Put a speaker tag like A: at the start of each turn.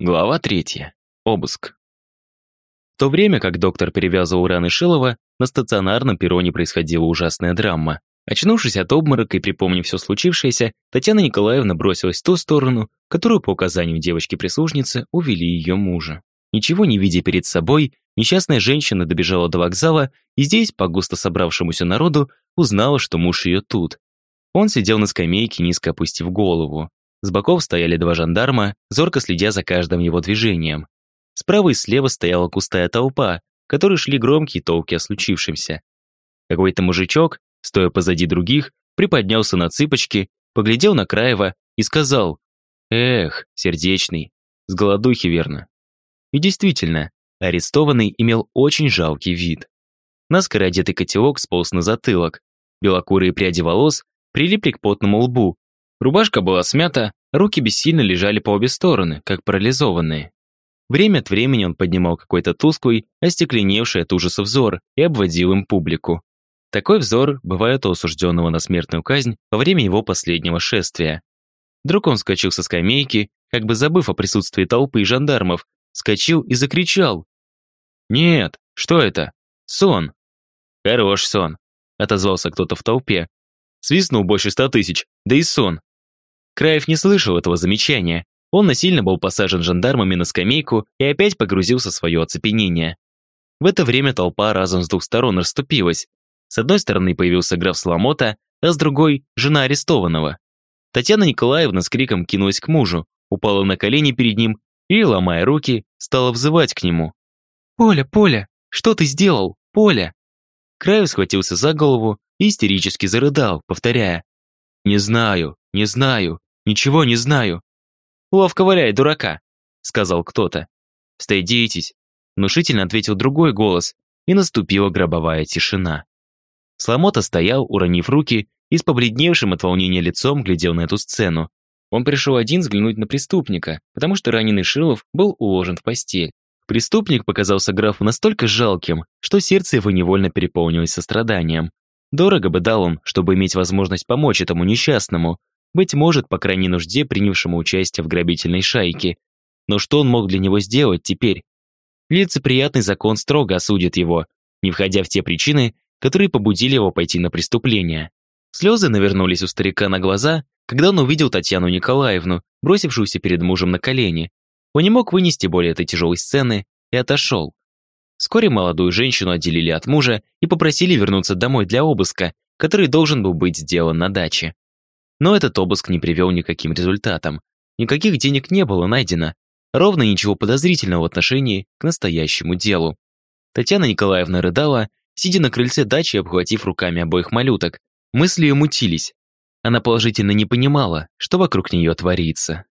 A: Глава третья. Обыск. В то время, как доктор перевязывал раны Шилова, на стационарном перроне происходила ужасная драма. Очнувшись от обморока и припомнив все случившееся, Татьяна Николаевна бросилась в ту сторону, которую по указанию девочки-прислужницы увели ее мужа. Ничего не видя перед собой, несчастная женщина добежала до вокзала и здесь, по густо собравшемуся народу, узнала, что муж ее тут. Он сидел на скамейке, низко опустив голову. С боков стояли два жандарма, зорко следя за каждым его движением. Справа и слева стояла густая толпа, в которой шли громкие толки о случившемся. Какой-то мужичок, стоя позади других, приподнялся на цыпочки, поглядел на Краева и сказал «Эх, сердечный, с голодухи верно». И действительно, арестованный имел очень жалкий вид. Наскоро одетый котелок сполз на затылок, белокурые пряди волос прилипли к потному лбу, Рубашка была смята, руки бессильно лежали по обе стороны, как парализованные. Время от времени он поднимал какой-то тусклый, остекленевший от ужаса взор и обводил им публику. Такой взор бывает у осужденного на смертную казнь во время его последнего шествия. Вдруг он вскочил со скамейки, как бы забыв о присутствии толпы и жандармов, вскочил и закричал. «Нет, что это? Сон!» «Хорош сон», — отозвался кто-то в толпе. Свистнул больше ста тысяч, да и сон. Краев не слышал этого замечания. Он насильно был посажен жандармами на скамейку и опять погрузился в свое оцепенение. В это время толпа разом с двух сторон расступилась. С одной стороны появился граф Соломота, а с другой – жена арестованного. Татьяна Николаевна с криком кинулась к мужу, упала на колени перед ним и, ломая руки, стала взывать к нему. «Поля, Поля, что ты сделал? Поля!» Краев схватился за голову и истерически зарыдал, повторяя «Не знаю, не знаю, Ничего не знаю». «Ловко валяй, дурака», — сказал кто-то. «Стыдитесь», — внушительно ответил другой голос, и наступила гробовая тишина. Сломота стоял, уронив руки, и с побледневшим от волнения лицом глядел на эту сцену. Он пришел один взглянуть на преступника, потому что раненый Шилов был уложен в постель. Преступник показался графу настолько жалким, что сердце его невольно переполнилось состраданием. Дорого бы дал он, чтобы иметь возможность помочь этому несчастному, быть может, по крайней нужде, принявшему участие в грабительной шайке. Но что он мог для него сделать теперь? Лицеприятный закон строго осудит его, не входя в те причины, которые побудили его пойти на преступление. Слезы навернулись у старика на глаза, когда он увидел Татьяну Николаевну, бросившуюся перед мужем на колени. Он не мог вынести более этой тяжелой сцены и отошел. Вскоре молодую женщину отделили от мужа и попросили вернуться домой для обыска, который должен был быть сделан на даче. Но этот обыск не привел никаким результатам. Никаких денег не было найдено. Ровно ничего подозрительного в отношении к настоящему делу. Татьяна Николаевна рыдала, сидя на крыльце дачи обхватив руками обоих малюток. Мысли ее мутились. Она положительно не понимала, что вокруг нее творится.